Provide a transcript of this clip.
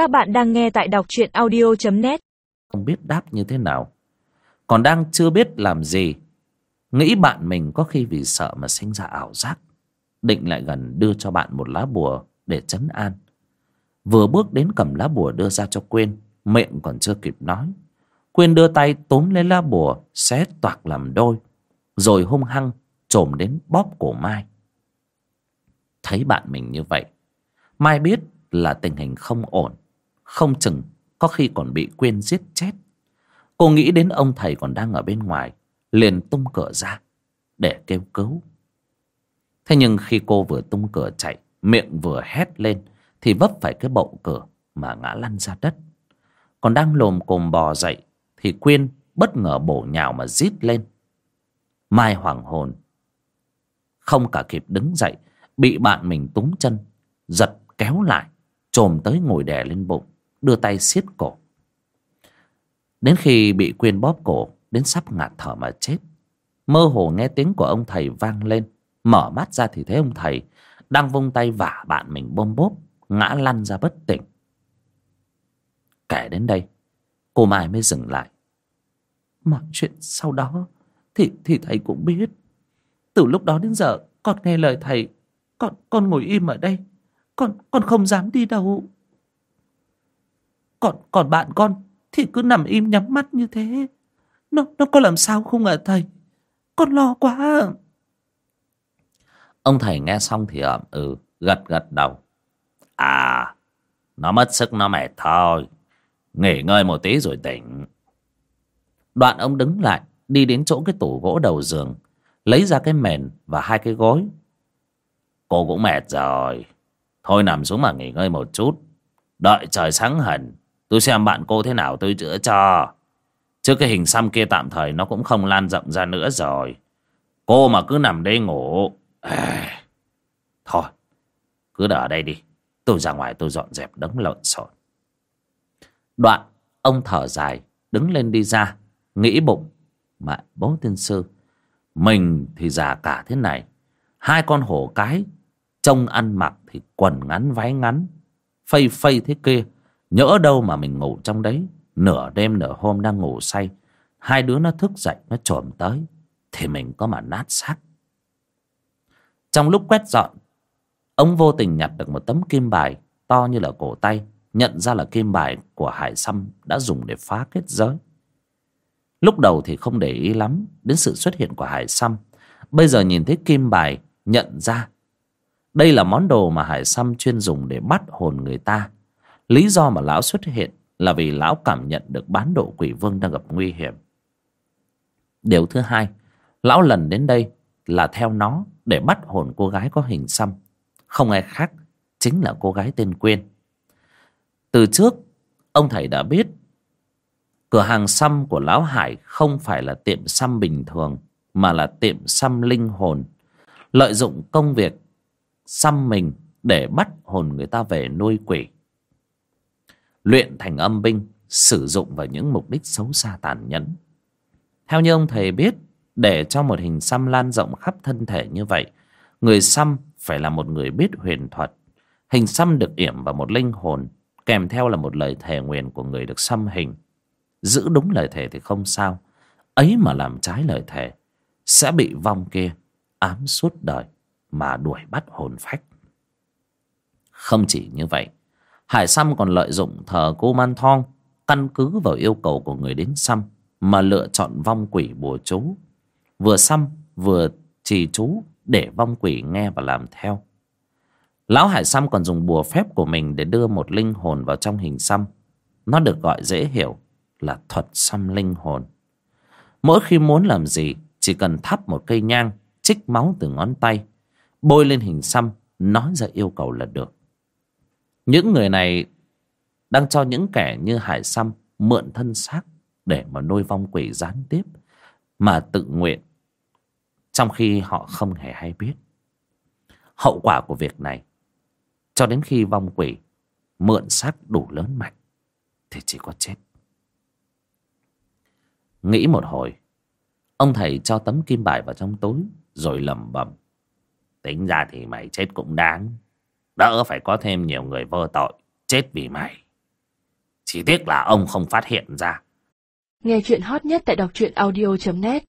Các bạn đang nghe tại đọc truyện audio.net Không biết đáp như thế nào. Còn đang chưa biết làm gì. Nghĩ bạn mình có khi vì sợ mà sinh ra ảo giác. Định lại gần đưa cho bạn một lá bùa để chấn an. Vừa bước đến cầm lá bùa đưa ra cho Quyên, Miệng còn chưa kịp nói. Quyên đưa tay túm lấy lá bùa, Xé toạc làm đôi, Rồi hung hăng trồm đến bóp cổ Mai. Thấy bạn mình như vậy, Mai biết là tình hình không ổn. Không chừng có khi còn bị Quyên giết chết. Cô nghĩ đến ông thầy còn đang ở bên ngoài, Liền tung cửa ra Để kêu cứu. Thế nhưng khi cô vừa tung cửa chạy, Miệng vừa hét lên, Thì vấp phải cái bậu cửa Mà ngã lăn ra đất. Còn đang lồm cồm bò dậy, Thì Quyên bất ngờ bổ nhào mà rít lên. Mai hoảng hồn. Không cả kịp đứng dậy, Bị bạn mình túng chân, Giật kéo lại, Trồm tới ngồi đè lên bụng. Đưa tay siết cổ. Đến khi bị Quyên bóp cổ Đến sắp ngạt thở mà chết Mơ hồ nghe tiếng của ông thầy vang lên. Mở mắt ra thì thấy ông thầy Đang vung tay vả bạn mình bôm bốp Ngã lăn ra bất tỉnh. Kể đến đây Cô Mai mới dừng lại. Mọi chuyện sau đó Thì, thì thầy cũng biết. Từ lúc đó đến giờ Con nghe lời thầy. Con, con ngồi im ở đây. Con, con không dám đi đâu. Còn, còn bạn con Thì cứ nằm im nhắm mắt như thế. Nó, nó có làm sao không ạ thầy? Con lo quá. Ông thầy nghe xong thì ậm ừ Gật gật đầu. À Nó mất sức nó mệt thôi. Nghỉ ngơi một tí rồi tỉnh. Đoạn ông đứng lại Đi đến chỗ cái tủ gỗ đầu giường Lấy ra cái mền và hai cái gối. Cô cũng mệt rồi. Thôi nằm xuống mà nghỉ ngơi một chút. Đợi trời sáng hẳn Tôi xem bạn cô thế nào tôi chữa cho Chứ cái hình xăm kia tạm thời Nó cũng không lan rộng ra nữa rồi. Cô mà cứ nằm đây ngủ. À, Thôi Cứ đợi ở đây đi. Tôi ra ngoài tôi dọn dẹp đống lộn xộn. Đoạn Ông thở dài Đứng lên đi ra Nghĩ bụng. Mà bố tiên sư Mình thì già cả thế này. Hai con hổ cái Trông ăn mặc thì quần ngắn váy ngắn Phây phây thế kia. Nhỡ đâu mà mình ngủ trong đấy, Nửa đêm nửa hôm đang ngủ say, Hai đứa nó thức dậy, nó trồm tới, Thì mình có mà nát xác Trong lúc quét dọn, Ông vô tình nhặt được một tấm kim bài To như là cổ tay, Nhận ra là kim bài của Hải Sâm Đã dùng để phá kết giới Lúc đầu thì không để ý lắm Đến sự xuất hiện của Hải Sâm, Bây giờ nhìn thấy kim bài, Nhận ra đây là món đồ mà Hải Sâm chuyên dùng để bắt hồn người ta. Lý do mà lão xuất hiện là vì lão cảm nhận được bán độ quỷ vương đang gặp nguy hiểm. Điều thứ hai, lão lần đến đây là theo nó để bắt hồn cô gái có hình xăm. Không ai khác, chính là cô gái tên Quyên. Từ trước, ông thầy đã biết cửa hàng xăm của lão Hải không phải là tiệm xăm bình thường mà là tiệm xăm linh hồn. Lợi dụng công việc xăm mình để bắt hồn người ta về nuôi quỷ luyện thành âm binh sử dụng vào những mục đích xấu xa tàn nhẫn. Theo như ông thầy biết để cho một hình xăm lan rộng khắp thân thể như vậy người xăm phải là một người biết huyền thuật. Hình xăm được yểm vào một linh hồn kèm theo là một lời thề nguyền của người được xăm hình. Giữ đúng lời thề thì không sao ấy mà làm trái lời thề sẽ bị vong kia ám suốt đời mà đuổi bắt hồn phách. Không chỉ như vậy, Hải Sâm còn lợi dụng thờ cô Man Thong căn cứ vào yêu cầu của người đến xăm mà lựa chọn vong quỷ bùa chú. Vừa xăm vừa trì chú để vong quỷ nghe và làm theo. Lão Hải Sâm còn dùng bùa phép của mình để đưa một linh hồn vào trong hình xăm. Nó được gọi dễ hiểu là thuật xăm linh hồn. Mỗi khi muốn làm gì, chỉ cần thắp một cây nhang, chích máu từ ngón tay bôi lên hình xăm nói ra yêu cầu là được những người này đang cho những kẻ như hải xăm mượn thân xác để mà nuôi vong quỷ gián tiếp, mà tự nguyện, trong khi họ không hề hay biết. Hậu quả của việc này, cho đến khi vong quỷ mượn xác đủ lớn mạnh, thì chỉ có chết. Nghĩ một hồi, ông thầy cho tấm kim bài vào trong túi, rồi lẩm bẩm, Tính ra thì mày chết cũng đáng. Đỡ phải có thêm nhiều người vô tội, Chết vì mày Chỉ tiếc là ông không phát hiện ra. Nghe chuyện hot nhất tại đọc truyện audio.net